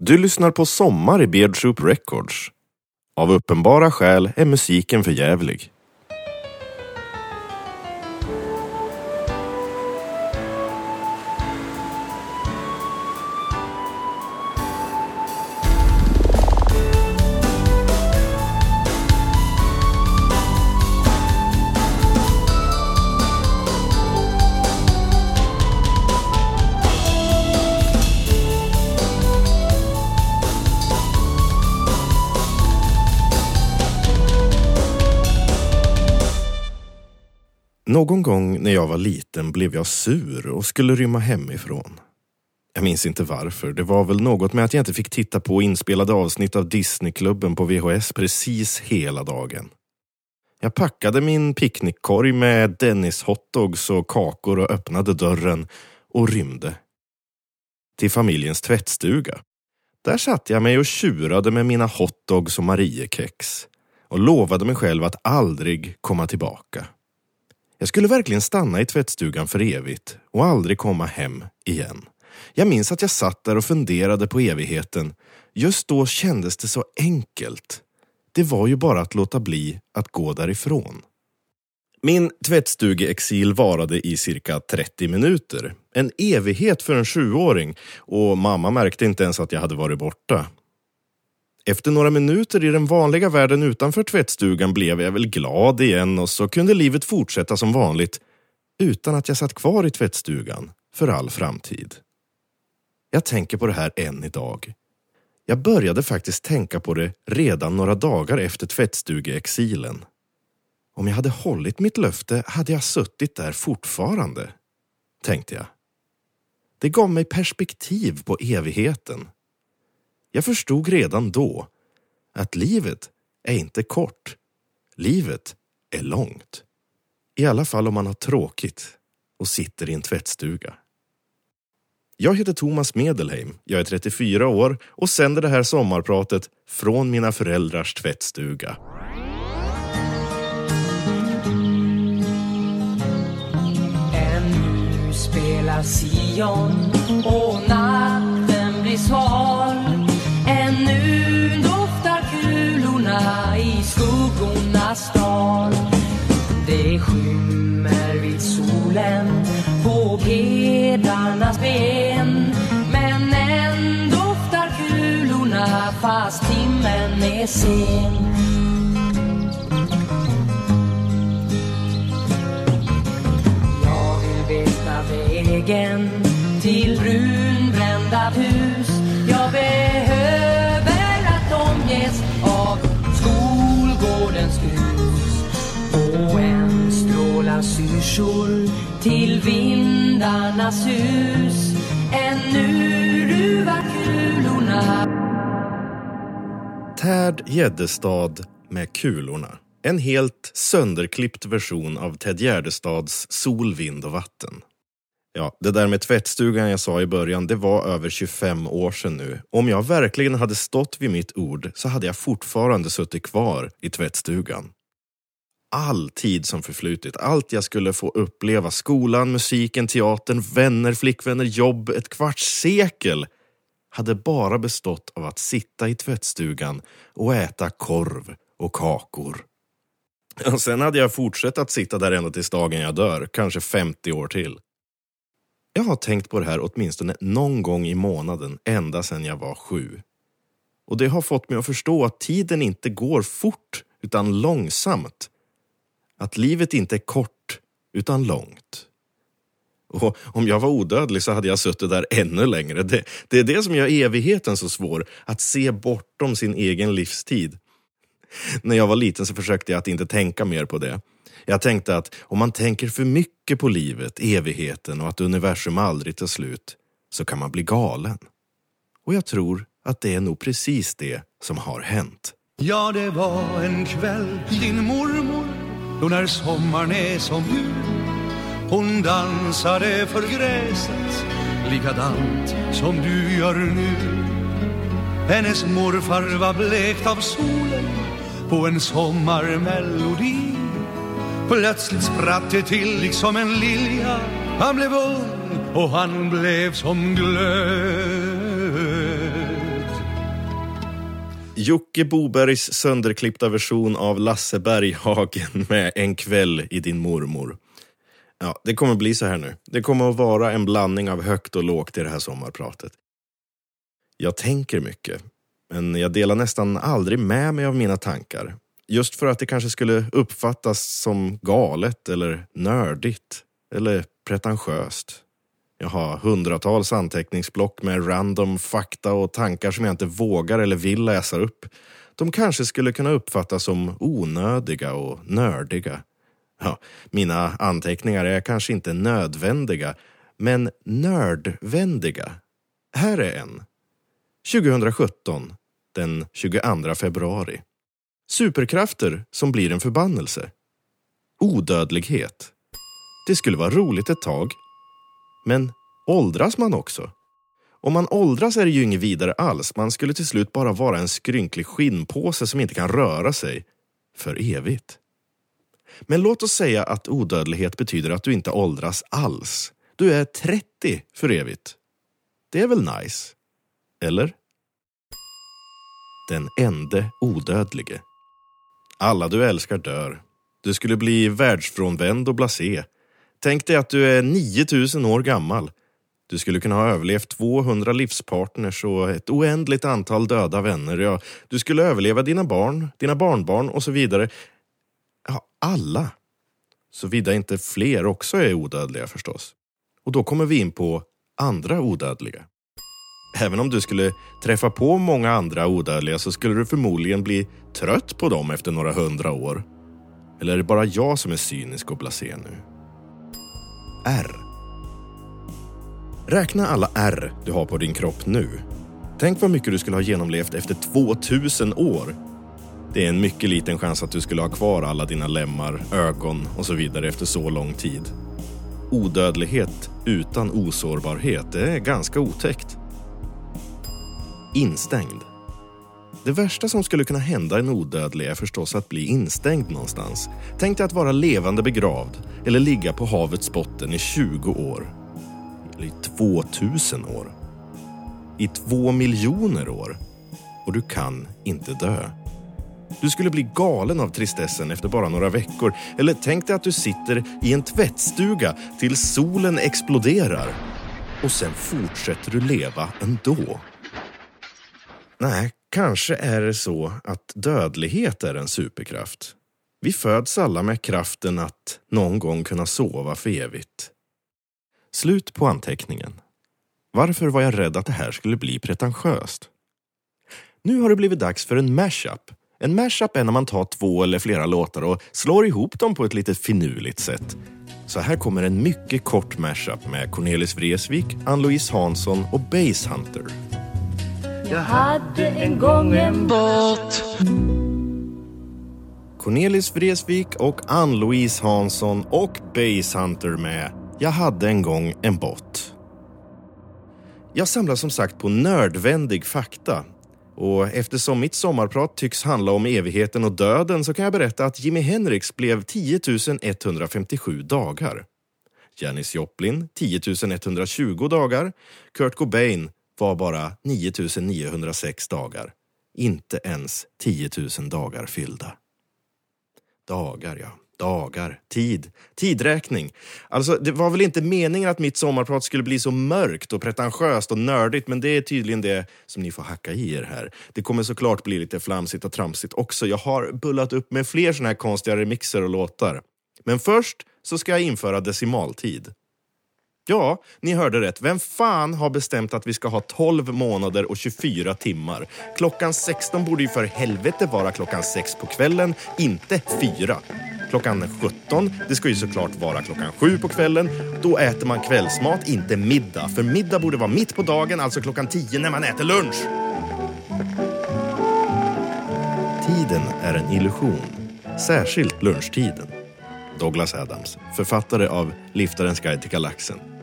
Du lyssnar på Sommar i Beardsoup Records. Av uppenbara skäl är musiken för jävlig. Någon gång när jag var liten blev jag sur och skulle rymma hemifrån. Jag minns inte varför. Det var väl något med att jag inte fick titta på inspelade avsnitt av Disneyklubben på VHS precis hela dagen. Jag packade min picknickkorg med Dennis hotdogs och kakor och öppnade dörren och rymde. Till familjens tvättstuga. Där satt jag mig och tjurade med mina hotdogs och Mariekex och lovade mig själv att aldrig komma tillbaka. Jag skulle verkligen stanna i tvättstugan för evigt och aldrig komma hem igen. Jag minns att jag satt där och funderade på evigheten. Just då kändes det så enkelt. Det var ju bara att låta bli att gå därifrån. Min tvättstugeexil varade i cirka 30 minuter. En evighet för en sjuåring och mamma märkte inte ens att jag hade varit borta. Efter några minuter i den vanliga världen utanför tvättstugan blev jag väl glad igen och så kunde livet fortsätta som vanligt utan att jag satt kvar i tvättstugan för all framtid. Jag tänker på det här än idag. Jag började faktiskt tänka på det redan några dagar efter tvättstugeexilen. Om jag hade hållit mitt löfte hade jag suttit där fortfarande, tänkte jag. Det gav mig perspektiv på evigheten jag förstod redan då att livet är inte kort. Livet är långt. I alla fall om man har tråkigt och sitter i en tvättstuga. Jag heter Thomas Medelheim, jag är 34 år och sänder det här sommarpratet från mina föräldrars tvättstuga. Ännu spelar Sion och natten blir sval solen på pedarnas ben. Men än doftar kulorna fast timmen är sen. Jag vill veta vägen till brunbrända hus. Jag behöver att omges av skolgårdens hus och en stråla syrsor till vindarnas hus. Ännu ruvar kulorna. Tärd Gäddestad med kulorna. En helt sönderklippt version av Ted Gärdestads Sol, vind och vatten. Ja, det där med tvättstugan jag sa i början, det var över 25 år sedan nu. Om jag verkligen hade stått vid mitt ord så hade jag fortfarande suttit kvar i tvättstugan. All tid som förflutit, allt jag skulle få uppleva, skolan, musiken, teatern, vänner, flickvänner, jobb, ett kvarts sekel hade bara bestått av att sitta i tvättstugan och äta korv och kakor. Och sen hade jag fortsatt att sitta där ända tills dagen jag dör, kanske 50 år till. Jag har tänkt på det här åtminstone någon gång i månaden ända sedan jag var sju. Och det har fått mig att förstå att tiden inte går fort utan långsamt. Att livet inte är kort utan långt. Och om jag var odödlig så hade jag suttit där ännu längre. Det, det är det som gör evigheten så svår, att se bortom sin egen livstid. När jag var liten så försökte jag att inte tänka mer på det. Jag tänkte att om man tänker för mycket på livet, evigheten och att universum aldrig tar slut, så kan man bli galen. Och jag tror att det är nog precis det som har hänt. Ja, det var en kväll, din mormor, då när sommaren är som jul. Hon dansade för gräset, likadant som du gör nu. Hennes morfar var blekt av solen på en sommarmelodi. Plötsligt spratt det till liksom en lilja Han blev ung och han blev som glöd Jocke Bobergs sönderklippta version av Lasse Berghagen med En kväll i din mormor. Ja, det kommer bli så här nu. Det kommer att vara en blandning av högt och lågt i det här sommarpratet. Jag tänker mycket, men jag delar nästan aldrig med mig av mina tankar. Just för att det kanske skulle uppfattas som galet eller nördigt eller pretentiöst. Jag har hundratals anteckningsblock med random fakta och tankar som jag inte vågar eller vill läsa upp. De kanske skulle kunna uppfattas som onödiga och nördiga. Ja, mina anteckningar är kanske inte nödvändiga, men nördvändiga. Här är en. 2017, den 22 februari. Superkrafter som blir en förbannelse. Odödlighet. Det skulle vara roligt ett tag. Men åldras man också? Om man åldras är det ju inget vidare alls. Man skulle till slut bara vara en skrynklig skinnpåse som inte kan röra sig. För evigt. Men låt oss säga att odödlighet betyder att du inte åldras alls. Du är 30 för evigt. Det är väl nice? Eller? Den ende odödlige. Alla du älskar dör. Du skulle bli världsfrånvänd och blasé. Tänk dig att du är 9000 år gammal. Du skulle kunna ha överlevt 200 livspartners och ett oändligt antal döda vänner. Ja, du skulle överleva dina barn, dina barnbarn och så vidare. Ja, alla. Såvida inte fler också är odödliga förstås. Och då kommer vi in på andra odödliga. Även om du skulle träffa på många andra odödliga så skulle du förmodligen bli trött på dem efter några hundra år. Eller är det bara jag som är cynisk och blasé nu? R. Räkna alla R du har på din kropp nu. Tänk vad mycket du skulle ha genomlevt efter 2000 år. Det är en mycket liten chans att du skulle ha kvar alla dina lemmar, ögon och så vidare efter så lång tid. Odödlighet utan osårbarhet, det är ganska otäckt. Instängd. Det värsta som skulle kunna hända en odödlig är förstås att bli instängd någonstans. Tänk dig att vara levande begravd eller ligga på havets botten i 20 år. Eller i 2000 år. I två miljoner år. Och du kan inte dö. Du skulle bli galen av tristessen efter bara några veckor. Eller tänk dig att du sitter i en tvättstuga tills solen exploderar. Och sen fortsätter du leva ändå. Nej, kanske är det så att dödlighet är en superkraft. Vi föds alla med kraften att någon gång kunna sova för evigt. Slut på anteckningen. Varför var jag rädd att det här skulle bli pretentiöst? Nu har det blivit dags för en mashup. En mashup är när man tar två eller flera låtar och slår ihop dem på ett lite finurligt sätt. Så här kommer en mycket kort mashup med Cornelis Vreeswijk, Ann-Louise Hansson och Basshunter. Jag hade en gång en båt Cornelis Vreeswijk och Ann-Louise Hansson och Basshunter med Jag hade en gång en bot. Jag samlar som sagt på nördvändig fakta. Och eftersom mitt sommarprat tycks handla om evigheten och döden så kan jag berätta att Jimi Hendrix blev 10 157 dagar. Janis Joplin 10 120 dagar. Kurt Cobain var bara 9 906 dagar. Inte ens 10 000 dagar fyllda. Dagar, ja. Dagar. Tid. Tidräkning. Alltså, det var väl inte meningen att mitt sommarprat skulle bli så mörkt och pretentiöst och nördigt, men det är tydligen det som ni får hacka i er här. Det kommer såklart bli lite flamsigt och tramsigt också. Jag har bullat upp med fler såna här konstiga remixer och låtar. Men först så ska jag införa decimaltid. Ja, ni hörde rätt. Vem fan har bestämt att vi ska ha 12 månader och 24 timmar? Klockan 16 borde ju för helvete vara klockan 6 på kvällen, inte 4. Klockan 17, det ska ju såklart vara klockan 7 på kvällen. Då äter man kvällsmat, inte middag. För middag borde vara mitt på dagen, alltså klockan 10 när man äter lunch. Tiden är en illusion. Särskilt lunchtiden. Douglas Adams, författare av Liftarens guide till galaxen.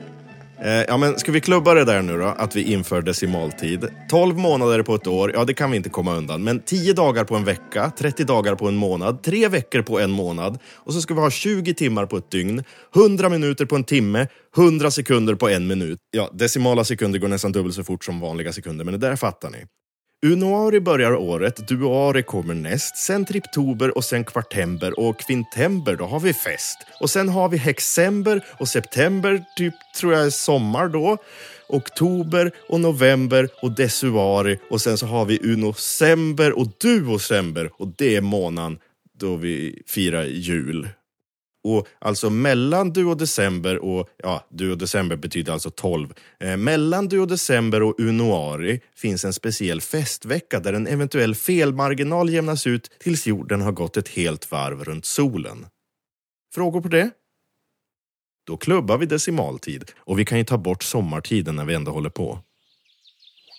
Eh, ja, men ska vi klubba det där nu då, att vi inför decimaltid? 12 månader på ett år, ja det kan vi inte komma undan. Men 10 dagar på en vecka, 30 dagar på en månad, 3 veckor på en månad. Och så ska vi ha 20 timmar på ett dygn, 100 minuter på en timme, 100 sekunder på en minut. Ja, decimala sekunder går nästan dubbelt så fort som vanliga sekunder, men det där fattar ni. Unuari börjar året, duari kommer näst, sen triptober och sen kvartember och kvintember, då har vi fest. Och sen har vi hexember och september, typ tror jag är sommar då. Oktober och november och desuari och sen så har vi unosember och duosember och det är månaden då vi firar jul. Och alltså mellan du och, december och... ja, du och december betyder alltså 12. Eh, mellan du och unoari finns en speciell festvecka där en eventuell felmarginal jämnas ut tills jorden har gått ett helt varv runt solen. Frågor på det? Då klubbar vi decimaltid och vi kan ju ta bort sommartiden när vi ändå håller på.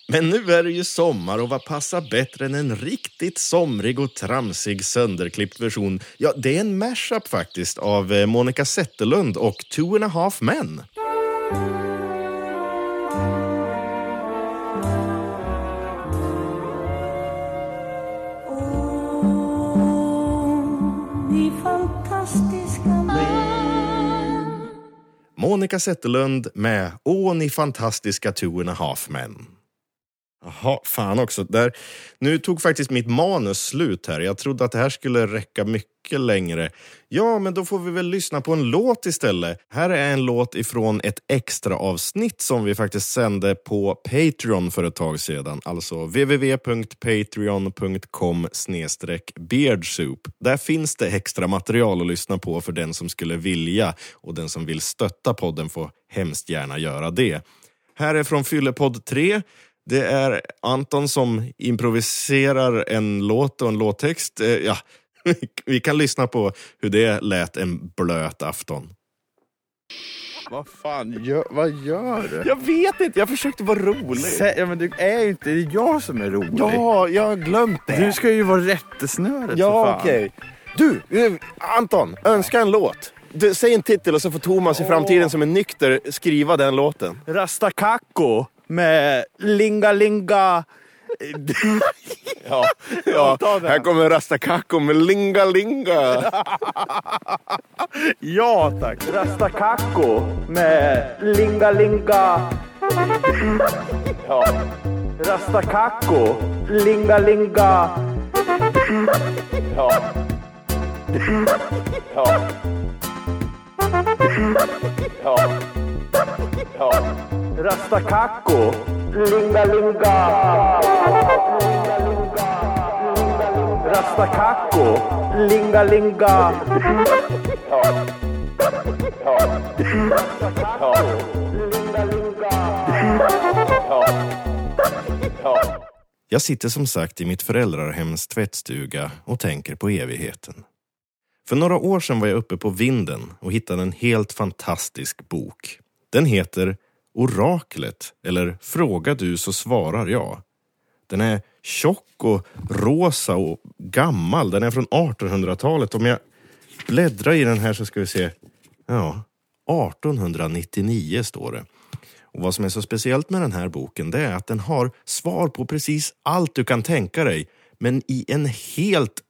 Men nu är det ju sommar och vad passar bättre än en riktigt somrig och tramsig sönderklippt version? Ja, det är en mashup faktiskt av eh, Monica Zetterlund och Two and a half men. Monica Zetterlund med Åh, ni fantastiska Two and a half men. Jaha, fan också. Där, nu tog faktiskt mitt manus slut här. Jag trodde att det här skulle räcka mycket längre. Ja, men då får vi väl lyssna på en låt istället. Här är en låt ifrån ett extra avsnitt som vi faktiskt sände på Patreon för ett tag sedan. Alltså www.patreon.com beardsoup. Där finns det extra material att lyssna på för den som skulle vilja och den som vill stötta podden får hemskt gärna göra det. Här är från Fyllepodd 3. Det är Anton som improviserar en låt och en låttext. Eh, Ja, vi kan lyssna på hur det lät en blöt afton. Vad fan, gör, vad gör du? Jag vet inte, jag försökte vara rolig. Sä, ja, men du är ju inte, det är jag som är rolig. Ja, jag har glömt det. Du ska ju vara rättesnöret ja, okej. Du, eh, Anton, önska en låt. Du, säg en titel och så får Thomas i framtiden som är nykter skriva den låten. Rastakako med Linga Linga. Ja, ja här kommer Rastakako med Linga Linga. Ja tack. Rastakako med Linga Linga. Ja. Rastakako, Linga Linga. Ja. Ja. Ja. Ja. Rastakako, Linga Linga. Rasta Kakko. Linga. Ja. Ja. Linga Ja. Ja. Jag sitter som sagt i mitt föräldrahems tvättstuga och tänker på evigheten. För några år sedan var jag uppe på vinden och hittade en helt fantastisk bok. Den heter Oraklet, eller Fråga du så svarar jag. Den är tjock och rosa och gammal. Den är från 1800-talet. Om jag bläddrar i den här så ska vi se. Ja, 1899 står det. Och vad som är så speciellt med den här boken det är att den har svar på precis allt du kan tänka dig. Men i en helt,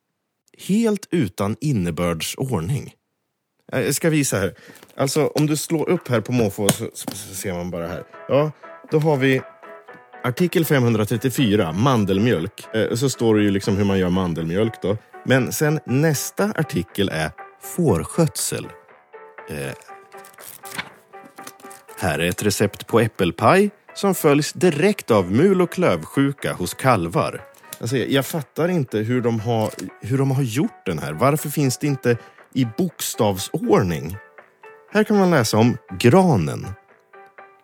helt utan innebördsordning. Eh, jag ska visa här. Alltså om du slår upp här på måfå så, så, så ser man bara här. Ja, då har vi artikel 534, mandelmjölk. Eh, så står det ju liksom hur man gör mandelmjölk då. Men sen nästa artikel är fårskötsel. Eh, här är ett recept på äppelpaj som följs direkt av mul och klövsjuka hos kalvar. Alltså, jag, jag fattar inte hur de, har, hur de har gjort den här. Varför finns det inte i bokstavsordning? Här kan man läsa om granen.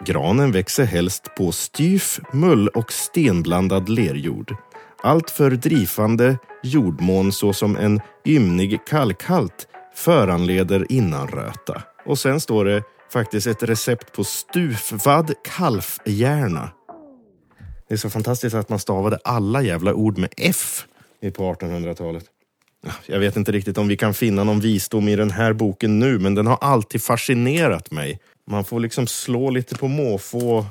Granen växer helst på styf, mull och stenblandad lerjord. Allt för drivande jordmån såsom en ymnig kalkhalt föranleder innanröta. Och sen står det faktiskt ett recept på stuvvad kalfhjärna. Det är så fantastiskt att man stavade alla jävla ord med F på 1800-talet. Jag vet inte riktigt om vi kan finna någon visdom i den här boken nu, men den har alltid fascinerat mig. Man får liksom slå lite på måfå och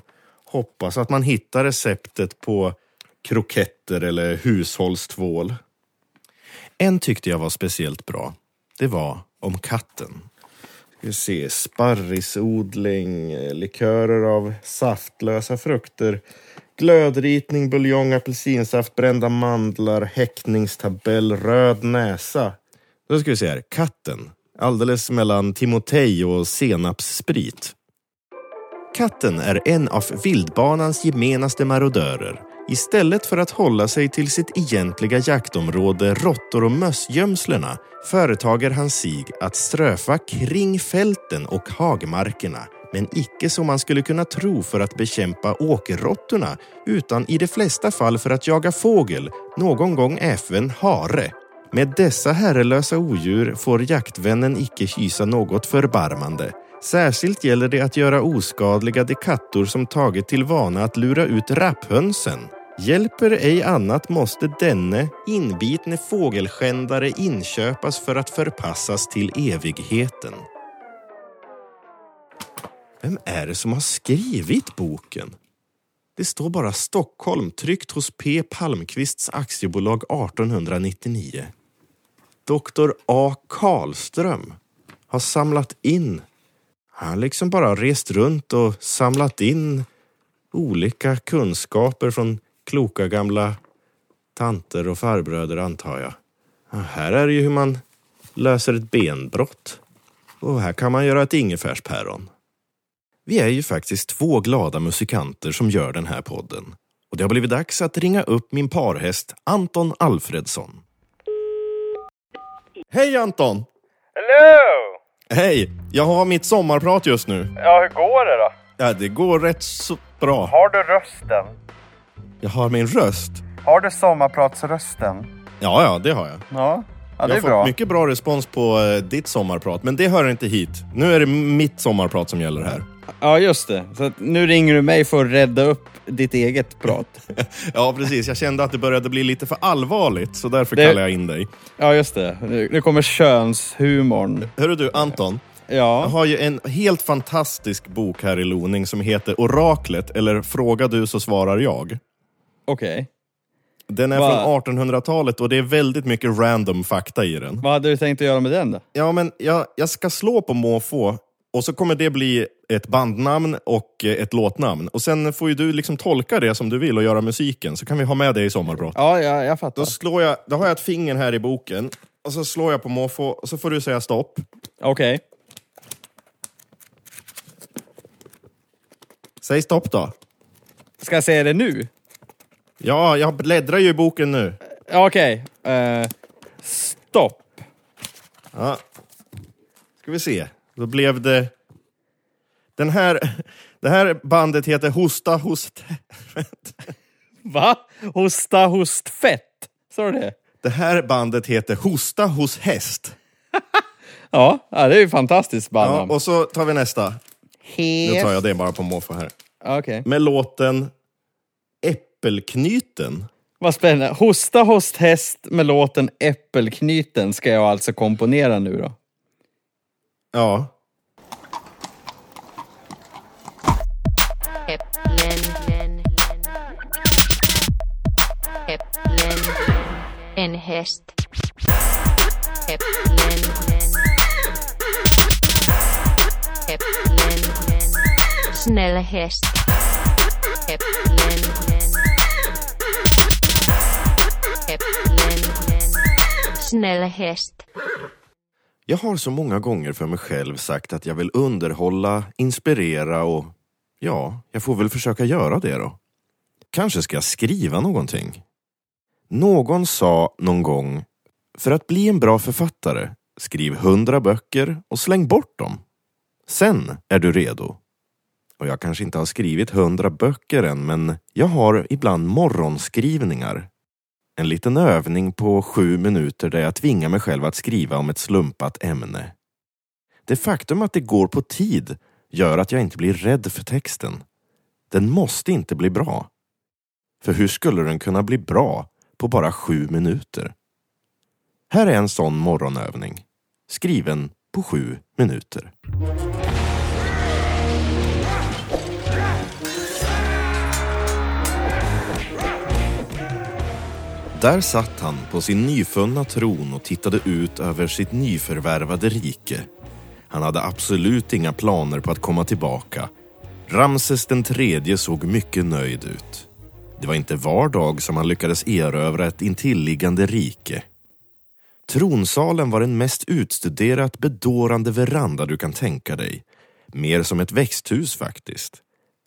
hoppas att man hittar receptet på kroketter eller hushållstvål. En tyckte jag var speciellt bra. Det var om katten vi se, sparrisodling, likörer av saftlösa frukter, glödritning, buljong, apelsinsaft, brända mandlar, häckningstabell, röd näsa. Då ska vi se här, katten. Alldeles mellan Timotej och senapssprit. Katten är en av vildbanans gemenaste marodörer. Istället för att hålla sig till sitt egentliga jaktområde, råttor och mössgömslena, företager han sig att ströfa kring fälten och hagmarkerna, men icke som man skulle kunna tro för att bekämpa åkerråttorna, utan i de flesta fall för att jaga fågel, någon gång även hare. Med dessa herrelösa odjur får jaktvännen icke hysa något förbarmande. Särskilt gäller det att göra oskadliga de kattor som tagit till vana att lura ut rapphönsen. Hjälper ej annat måste denne inbitne fågelskändare inköpas för att förpassas till evigheten. Vem är det som har skrivit boken? Det står bara Stockholm tryckt hos P Palmqvists aktiebolag 1899. Doktor A Karlström har samlat in han har liksom bara rest runt och samlat in olika kunskaper från kloka gamla tanter och farbröder antar jag. Här är det ju hur man löser ett benbrott. Och här kan man göra ett ingefärspäron. Vi är ju faktiskt två glada musikanter som gör den här podden. Och det har blivit dags att ringa upp min parhäst Anton Alfredsson. Hej Anton! Hello! Hej! Jag har mitt sommarprat just nu. Ja, hur går det då? Ja, det går rätt så bra. Har du rösten? Jag har min röst. Har du sommarpratsrösten? Ja, ja, det har jag. Ja, ja det jag är har bra. fått mycket bra respons på eh, ditt sommarprat, men det hör inte hit. Nu är det mitt sommarprat som gäller här. Ja, just det. Så nu ringer du mig för att rädda upp ditt eget prat. Ja, precis. Jag kände att det började bli lite för allvarligt, så därför Det- kallar jag in dig. Ja, just det. Nu, kommer könshumorn. Hörru du, Anton. Jag Ja, har ju en helt fantastisk bok här i Loning som heter Oraklet, eller Fråga du så svarar jag. okej. Den är Va? från 1800-talet och det är väldigt mycket random fakta i den. Vad hade du tänkt att göra med den då? Ja, men jag, jag ska slå på måfå och så kommer det bli ett bandnamn och eh, ett låtnamn. Och sen får ju du liksom tolka det som du vill och göra musiken, så kan vi ha med det i sommarprat. Ja, jag, jag fattar. Då, slår jag, då har jag ett finger här i boken, och så slår jag på måfå, och så får du säga stopp. Okej. Säg stopp då. Ska jag säga det nu? Ja, jag bläddrar ju i boken nu. Ja, Okej. Eh, stopp. Ja. Ska vi se. Då blev det... Den här, det här bandet heter Hosta Host... Va? Hosta, host, fett. Sa du det? Det här bandet heter Hosta hos häst. Ja, ja det är ju fantastiskt Ja, bandnamn. och så tar vi nästa. Nu tar jag det bara på måfå här. Okej. Med låten Äppelknyten. Vad spännande. Hosta, host, häst med låten Äppelknyten ska jag alltså komponera nu då. Ja. Äpplen. Äpplen. En häst. Äpplen. Äpplen. Snäll häst. Äpplen. Äpplen. Snäll häst. Jag har så många gånger för mig själv sagt att jag vill underhålla, inspirera och ja, jag får väl försöka göra det då. Kanske ska jag skriva någonting. Någon sa någon gång, för att bli en bra författare, skriv hundra böcker och släng bort dem. Sen är du redo. Och jag kanske inte har skrivit hundra böcker än, men jag har ibland morgonskrivningar. En liten övning på sju minuter där jag tvingar mig själv att skriva om ett slumpat ämne. Det faktum att det går på tid gör att jag inte blir rädd för texten. Den måste inte bli bra. För hur skulle den kunna bli bra på bara sju minuter? Här är en sån morgonövning. Skriven på sju minuter. Där satt han på sin nyfunna tron och tittade ut över sitt nyförvärvade rike. Han hade absolut inga planer på att komma tillbaka. Ramses den tredje såg mycket nöjd ut. Det var inte var dag som han lyckades erövra ett intilliggande rike. Tronsalen var den mest utstuderat bedårande veranda du kan tänka dig. Mer som ett växthus faktiskt.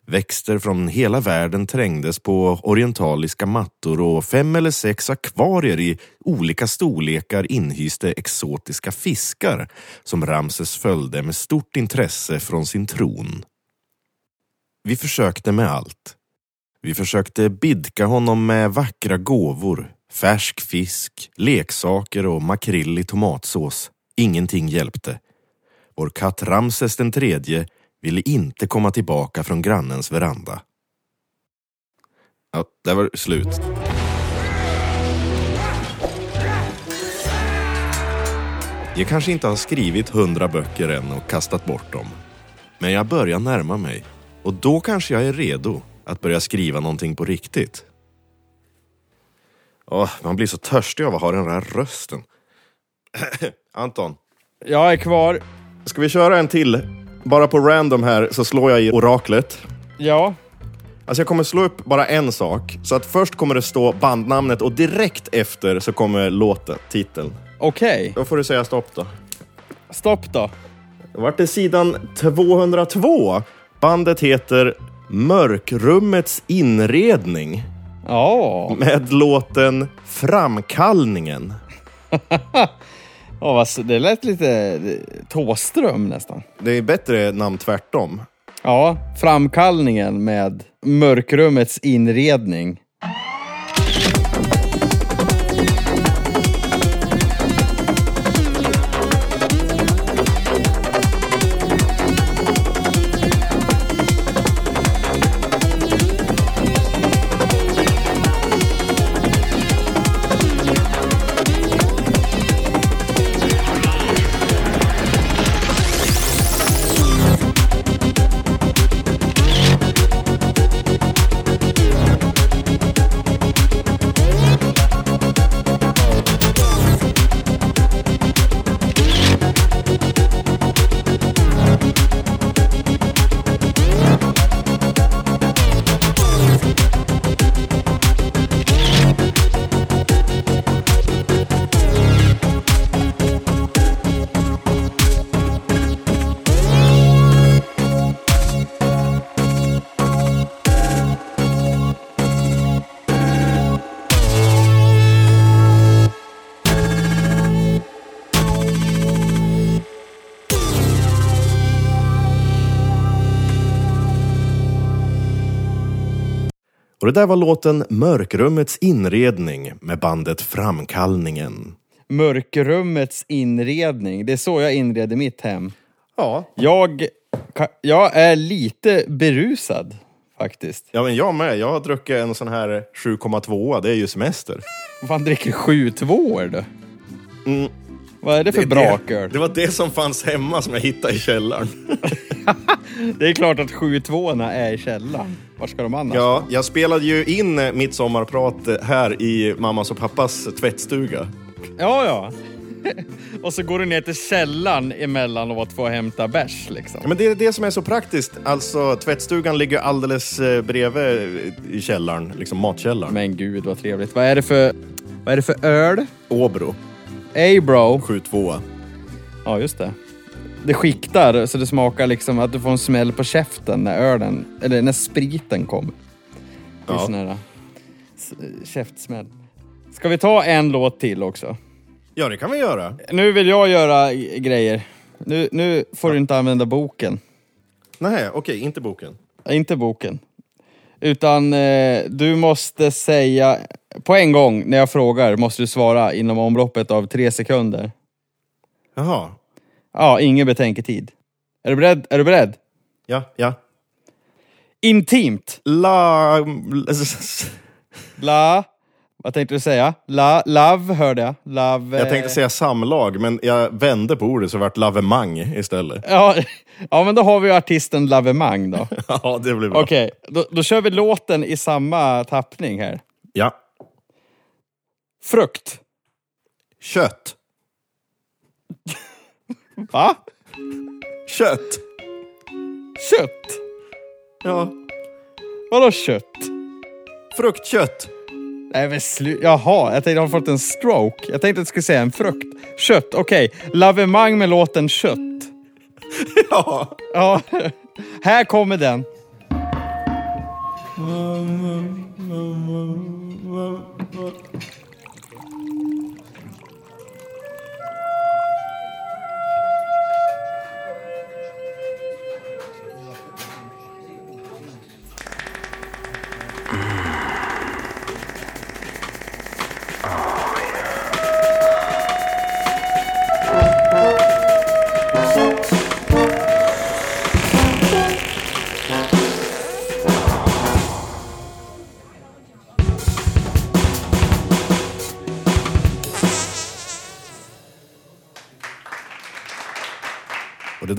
Växter från hela världen trängdes på orientaliska mattor och fem eller sex akvarier i olika storlekar inhyste exotiska fiskar som Ramses följde med stort intresse från sin tron. Vi försökte med allt. Vi försökte bidka honom med vackra gåvor, färsk fisk, leksaker och makrill i tomatsås. Ingenting hjälpte. Vår katt Ramses den tredje ville inte komma tillbaka från grannens veranda. Ja, där var det slut. Jag kanske inte har skrivit hundra böcker än och kastat bort dem. Men jag börjar närma mig. Och då kanske jag är redo att börja skriva någonting på riktigt. Åh, man blir så törstig av att ha den där rösten. Anton, Jag är kvar. ska vi köra en till? Bara på random här så slår jag i oraklet. Ja. Alltså jag kommer slå upp bara en sak. Så att först kommer det stå bandnamnet och direkt efter så kommer låten, titeln. Okej. Då får du säga stopp då. Stopp då. Då vart det sidan 202. Bandet heter Mörkrummets inredning Ja. med låten Framkallningen. S- det lät lite Tåström nästan. Det är bättre namn tvärtom. Ja, framkallningen med mörkrummets inredning. Och det där var låten Mörkrummets inredning med bandet Framkallningen. Mörkrummets inredning. Det är så jag inreder mitt hem. Ja. Jag, jag är lite berusad faktiskt. Ja, men jag med. Jag har druckit en sån här 7,2. Det är ju semester. Vad fan dricker sju tvåor du? Mm. Vad är det för Det- braköl? Det var det som fanns hemma som jag hittade i källaren. Det är klart att sju tvåorna är i källaren. Var ska de annars? Ja, jag spelade ju in eh, mitt sommarprat här i mammas och pappas tvättstuga. ja. ja. och så går du ner till källaren emellanåt för att hämta bärs liksom. Ja, men det är det som är så praktiskt. Alltså, tvättstugan ligger alldeles eh, bredvid eh, i källaren, liksom matkällaren. Men gud vad trevligt. Vad är det för, vad är det för öl? Åbro, Ey bro. 7,2. Ja, just det. Det skiktar så det smakar liksom att du får en smäll på käften när ölen, eller när spriten kommer. Det är Ja. sån här käftsmäll. Ska vi ta en låt till också? Ja, det kan vi göra. Nu vill jag göra grejer. Nu, nu får du inte använda boken. Nej, okej, inte boken. Inte boken. Utan eh, du måste säga, på en gång när jag frågar måste du svara inom omloppet av tre sekunder. Jaha. Ja, ingen betänketid. Är du beredd? Är du beredd? Ja, ja. Intimt. La... La... Vad tänkte du säga? La, love hörde jag. Love... Jag tänkte eh, säga samlag, men jag vände på ordet så det vart lavemang istället. Ja, ja, men då har vi ju artisten Lavemang då. Ja, det blir bra. Okej, då, då kör vi låten i samma tappning här. Ja. Frukt. Kött. Va? Kött. Kött? Ja. Vadå kött? Fruktkött. Nej men slu... Jaha, jag tänkte har fått en stroke. Jag tänkte att jag skulle säga en frukt. Kött, okej. Lavemang med låten Kött. Ja. Ja, här kommer den.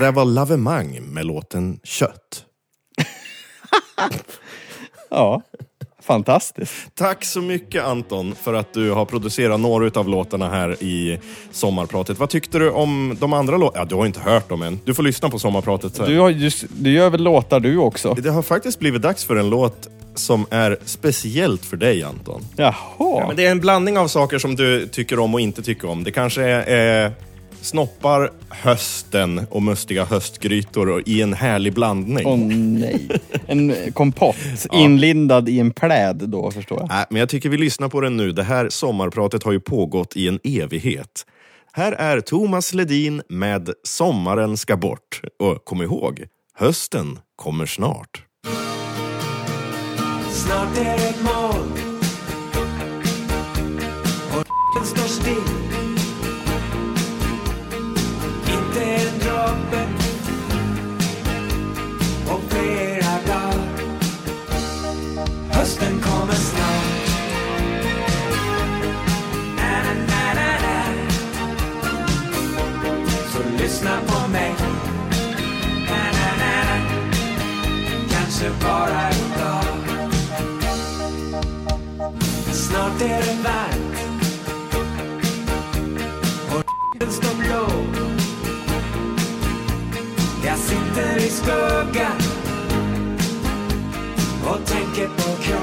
Det var Lavemang med låten Kött. Ja, fantastiskt. Tack så mycket Anton för att du har producerat några av låtarna här i sommarpratet. Vad tyckte du om de andra låtarna? Ja, du har inte hört dem än. Du får lyssna på sommarpratet sen. Du, har just, du gör väl låtar du också? Det har faktiskt blivit dags för en låt som är speciellt för dig Anton. Jaha. Men det är en blandning av saker som du tycker om och inte tycker om. Det kanske är eh, snoppar, hösten och mustiga höstgrytor i en härlig blandning. Åh nej. En kompott inlindad i en pläd då förstår jag. Nej, men jag tycker vi lyssnar på den nu. Det här sommarpratet har ju pågått i en evighet. Här är Thomas Ledin med Sommaren ska bort. Och kom ihåg, hösten kommer snart. Snart är det moln och står still. Öppet på flera dagar. Hösten kommer snart. Na, na, na, na. Så lyssna på mig. Na, na, na, na. Kanske bara idag. Snart är det varmt sitter i skuggan och tänker på kropp.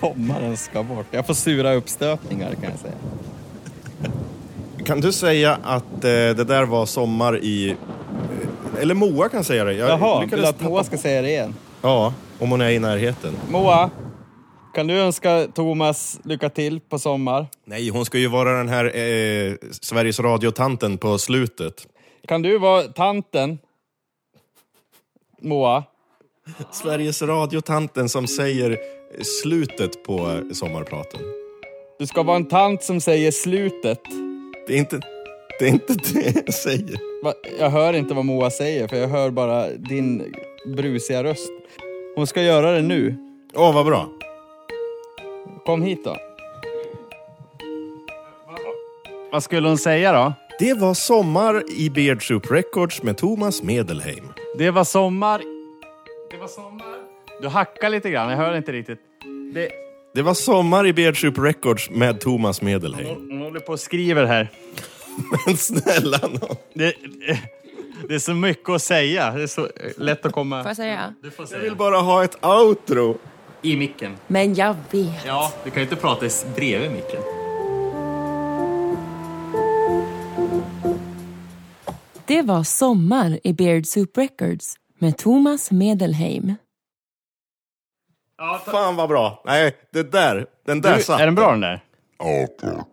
Sommaren ska bort. Jag får sura uppstötningar kan jag säga. Kan du säga att eh, det där var sommar i... eh, Eller Moa kan säga det. Jag Jaha, vill att Moa ska säga det igen? Ja, om hon är i närheten. Moa, kan du önska Thomas lycka till på sommar? Nej, hon ska ju vara den här eh, Sveriges Radio-tanten på slutet. Kan du vara tanten? Moa? Sveriges Radio-tanten som säger slutet på sommarpraten. Du ska vara en tant som säger slutet. Det är inte det, är inte det jag säger. Va? Jag hör inte vad Moa säger, för jag hör bara din brusiga röst. Hon ska göra det nu. Åh, vad bra. Kom hit då. Vad skulle hon säga då? Det var sommar i Beard Soup Records med Thomas Medelheim. Det var sommar. Det var sommar. Du hackar lite grann, jag hör inte riktigt. Det... Det var sommar i Beard Soup Records med Thomas Medelheim. Hon håller på och skriver här. Men snälla nån. Det, det är så mycket att säga. Det är så lätt att komma... Får jag säga? Du får Jag säga. vill bara ha ett outro. I micken. Men jag vet. Ja, du kan ju inte prata bredvid micken. Det var Sommar i Beard Soup Records med Thomas Medelheim. Fan vad bra. Nej, det där, den där Du, satt. är den bra den där? Ja, tack.